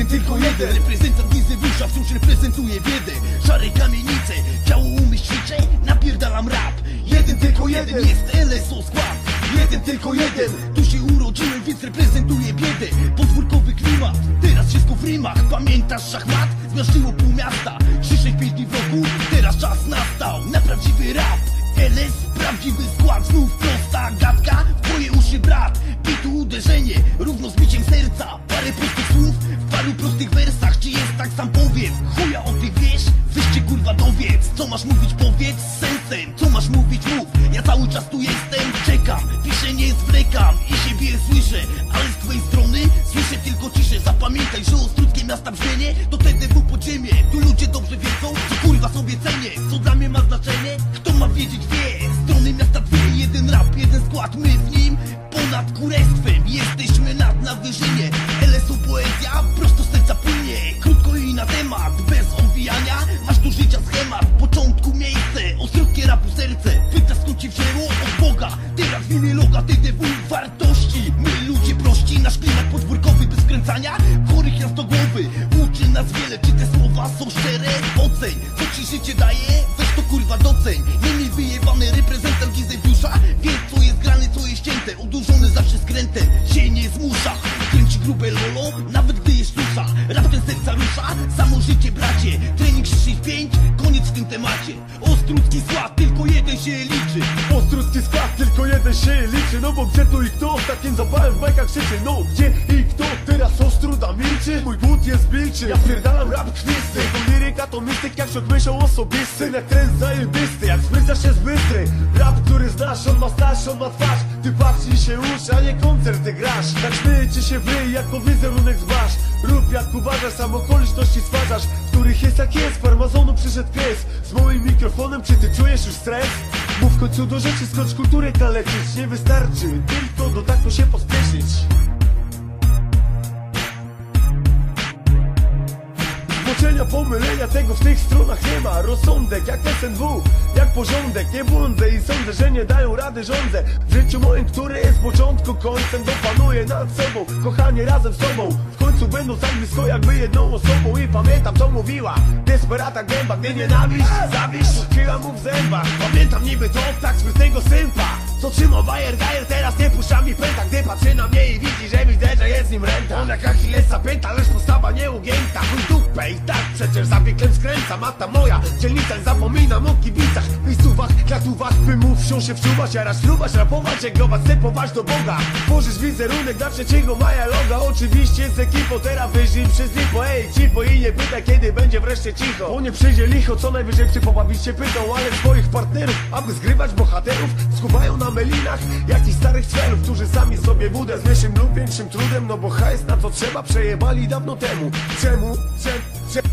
jeden Reprezentant Wizywusza wciąż reprezentuje biedę. Szare kamienice, ciało umyślnicze Napierdalam rap. Jeden tylko jeden jest LSO skład. Jeden tylko jeden Tu się urodziłem, więc reprezentuję biedę. Podwórkowy klimat, teraz wszystko w rymach. Pamiętasz szachmat? Zmiażdżyło pół miasta chuja o tych wiesz? Wyście kurwa dowiedz, co masz mówić powiedz z sensem. Co masz mówić mów, ja cały czas tu jestem. Czekam, piszę nie zwlekam i siebie słyszę. Ale z twojej strony słyszę tylko ciszę. Zapamiętaj, że ostruckie miasta brzmienie To TDW podziemie, tu ludzie dobrze wiedzą Co kurwa sobie cenię, co dla mnie ma znaczenie? Kto ma wiedzieć wie, strony miasta dwie Jeden rap, jeden skład, my w nim Ponad kurestwem, jesteśmy nad na wyżynie LSU poezja, prosto z serca płynie. Krótko i na temat, Teraz w imię loga TDW wartości. My ludzie prości, nasz klimat podwórkowy bez skręcania Chorych jasnogłowy, uczy nas wiele Czy te słowa są szczere? Oceń, co ci życie daje? Weź to kurwa doceń. Nie mi wyjebany reprezentant Gizewiusza Wie co jest grane, co jest cięte Odurzony zawsze skrętem, się nie zmusza. Kręci grube lolo, nawet gdy jest susza Rap ten serca rusza, samo życie bracie się liczy. Ostrucki skład, tylko jeden się liczy. No bo gdzie tu i kto? Takim zapałem w bajkach krzyczy No gdzie i kto? Teraz Ostruda milczy. Mój but jest milczy Ja pierdalam rap krwisty To liryka to mistyk jak szok myślą osobisty. Jak trend zajebisty, jak sprycasz jest bystry. Rap, który znasz, on ma staż, on ma twarz. Ty patrz i się uczy, a nie koncert ty grasz. Tak śmieje ci się w ryj, jako wizerunek zważ. Rób jak uważasz, sam okoliczności stwarzasz. Których jest jak jest, farmazonu przyszedł pies. Z moim mikrofonem, czy ty czujesz już stres? Mów w końcu do rzeczy, skocz kulturę kaleczyć Nie wystarczy, tylko do taktu się pospieszyć Zboczenia, pomylenia, tego w tych stronach nie ma. Rozsądek jak SNW, jak porządek. Nie błądzę i sądzę, że nie dają rady rządzę W życiu moim, które jest początku końcem Dopanuję nad sobą, kochanie razem z tobą. W końcu będą tak blisko jakby jedną osobą. I pamiętam co mówiła Desperata gęba, gdy nienawiść, zawiść. Utkwiła mu w zębach. Pamiętam niby to tak sprytnego sympa. Co trzymał bajer gajer, teraz nie puszcza mi pęta. Gdy patrzy na mnie i widzi, że widzę, że jest nim renta. On jak Achillesa pęta, lecz postawa nieugięta. Chuj dupę i tak przecież zawieklem skręca Mata moja, dzielnica zapominam o kibicach Miejscówach, klatówach, wymów wsią się wczuwać Jarasz, fruwać, rapować, egować, stepować do Boga Tworzysz wizerunek dla trzeciego maja loga Oczywiście z ekipą, teraz wyżyj przez lipo Ej, cipo i nie pytaj kiedy będzie wreszcie cicho Bo nie przyjdzie licho, co najwyżej psy pobawić się pytą Ale swoich partnerów, aby zgrywać bohaterów Skuwają na melinach jakichś starych celów Którzy sami sobie budę z mniejszym lub większym trudem No bo hajs na co trzeba przejebali dawno temu Czemu? Czemu? Czemu?